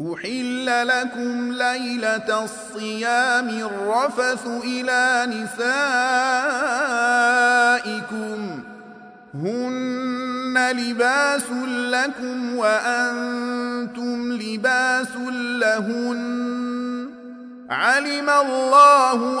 أحل لكم ليلة الصيام الرفث إلى نسائكم هن لباس لكم وأنتم لباس لهن علم الله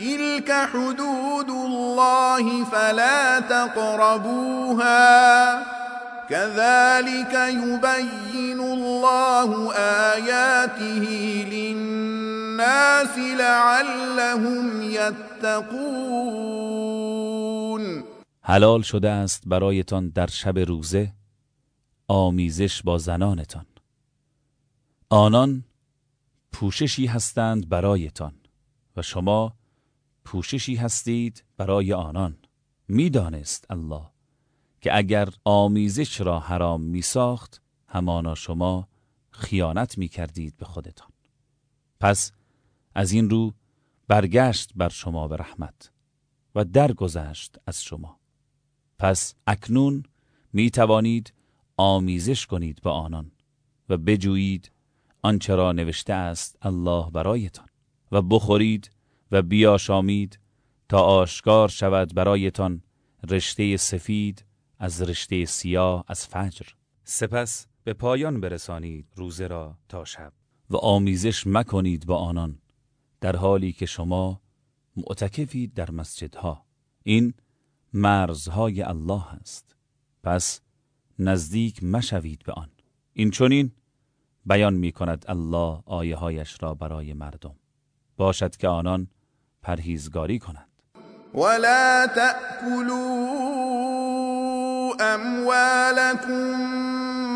تلك حدود الله فلا تقربوها كذلك يبين الله آياته للناس لعلهم يتقون حلال شده است برایتان در شب روزه آمیزش با زنانتان. آنان پوششی هستند برایتان و شما پوششی هستید برای آنان. می‌دانست الله که اگر آمیزش را حرام می ساخت همانا شما خیانت می کردید به خودتان. پس از این رو برگشت بر شما به رحمت و درگذشت از شما. پس اکنون می توانید آمیزش کنید با آنان و بجویید آنچه را نوشته است الله برایتان و بخورید و بیاشامید تا آشکار شود برایتان رشته سفید از رشته سیاه از فجر. سپس به پایان برسانید روزه را تا شب. و آمیزش مکنید با آنان در حالی که شما معتکفید در مسجدها. این مرزهای الله است. پس نزدیک مشوید به آن. این چونین بیان می کند الله آیه هایش را برای مردم. باشد که آنان پرهیزگاری کنند ولا تأكلوا أموالكم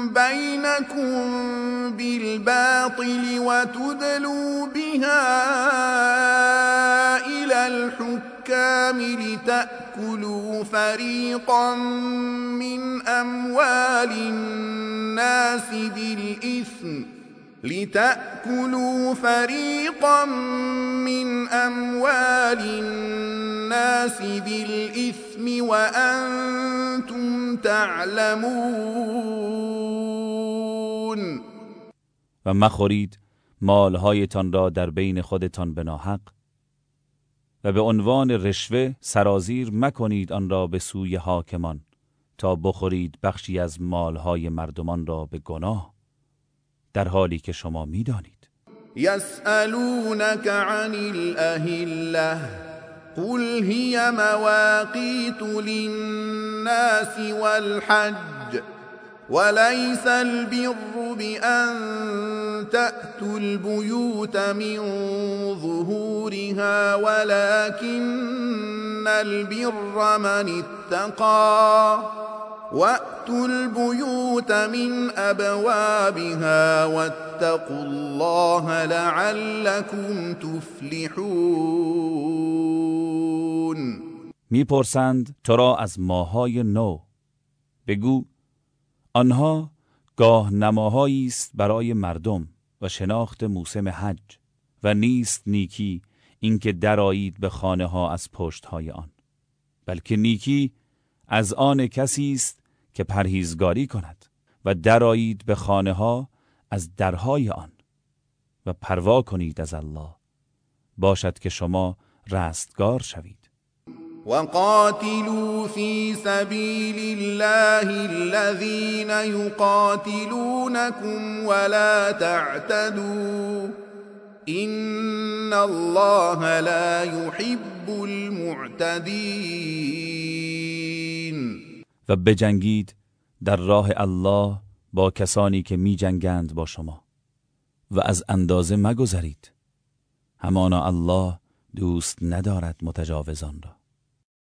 بينكم بالباطل وتدلوا بها إلى الحكام لتأكلوا فريقا من أموال الناس بالإثم لتأكلوا فريقا من أموال الناس بالإثم وأنتم تعلمون. و مخورید مالهایتان را در بین خودتان به ناحق و به عنوان رشوه سرازیر مکنید آن را به سوی حاکمان تا بخورید بخشی از مالهای مردمان را به گناه. در حالی که شما میدانید. يسألونك عن الأهلة قل هي مواقيت للناس والحج وليس البر بأن تأتوا البيوت من ظهورها ولكن البر من اتقى. وأتوا البيوت من أبوابها واتقوا الله لعلكم تفلحون می‌پرسند تو را از ماهای نو. بگو آنها گاه نماهایی است برای مردم و شناخت موسم حج و نیست نیکی اینکه درایید به خانه ها از پشت های آن بلکه نیکی از آن کسی است که پرهیزگاری کند و درایید به خانه ها از درهای آن و پروا کنید از الله. باشد که شما رستگار شوید. وقاتلوا في سبيل الله الذين يقاتلونكم ولا تعتدوا. إن الله لا يحب المعتدين و بجنگید در راه الله با کسانی که می جنگند با شما و از اندازه مگذرید. همانا الله دوست ندارد متجاوزان را.